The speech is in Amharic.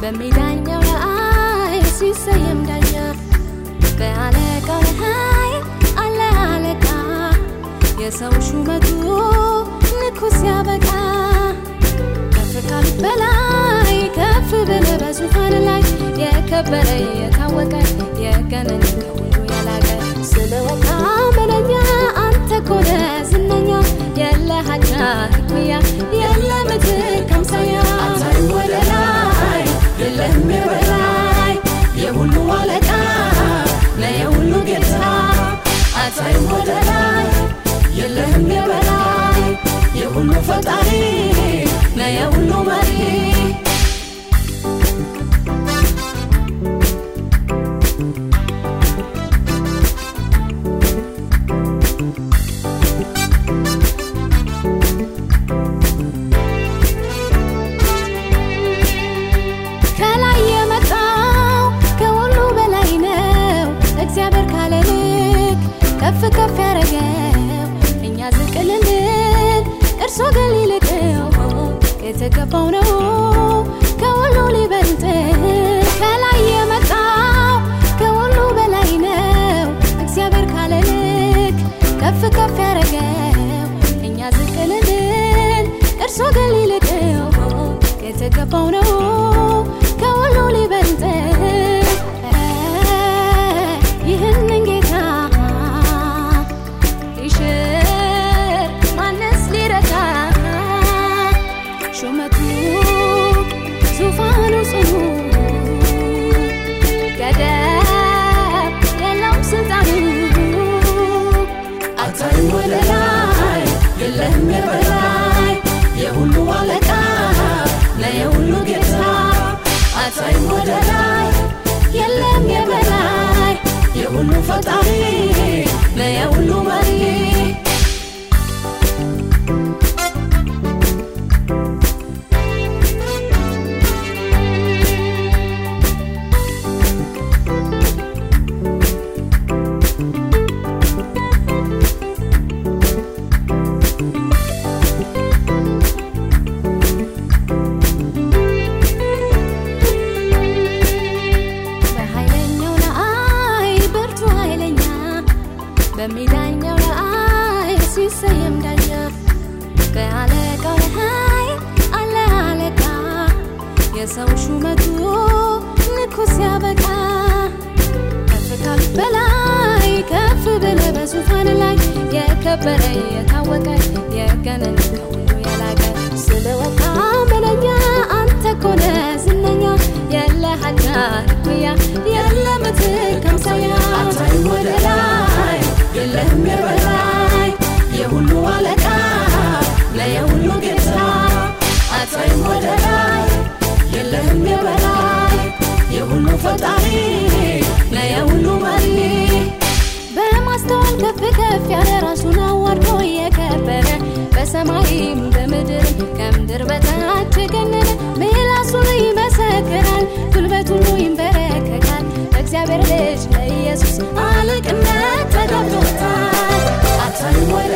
በሚዳኘው ላይ ሲሰየም ዳኛ በአለቃው አለ አለቃ የሰው ሹመቱ ንኩስ ሲያበቃ። ከፍ ካሉት በላይ ከፍ ብለ በዙፋን ላይ የከበረ የታወቀ የገነነ ከሁሉ የላቀ ስለወቃ ምንኛ አንተ ኮነ ዝነኛ የለሃኛ ህክምያ የተገባው ነው ከሁሉ ሊበልጥ ከላይ የመጣው ከሁሉ በላይ ነው። እግዚአብሔር ካለ ልክ ከፍ ከፍ ያደረገው እኛ ዝቅ ልንል እርሱ ግን የተገባው ነው የሁሉ ፈጣሪ የሰው ሹመቱ ልኩ ሲያበቃ ከፍ ካሉት በላይ ከፍ ብለህ በዙፋን ላይ የከበረ የታወቀ የገነነ ከሁሉ የላቀ ስለወጣ ፈጣሪ ነህ የሁሉ መሪ በማስተዋል ከፍ ከፍ ያለ ራሱን አዋርዶ የከበረ በሰማይም በምድርም ከምድር በታች የገነነ ምላሱ ይመሰክራል፣ ጉልበት ሁሉ ይንበረከካል። በእግዚአብሔር ልጅ በኢየሱስ አለቅነት ተገብቶታል። አንተን ወደ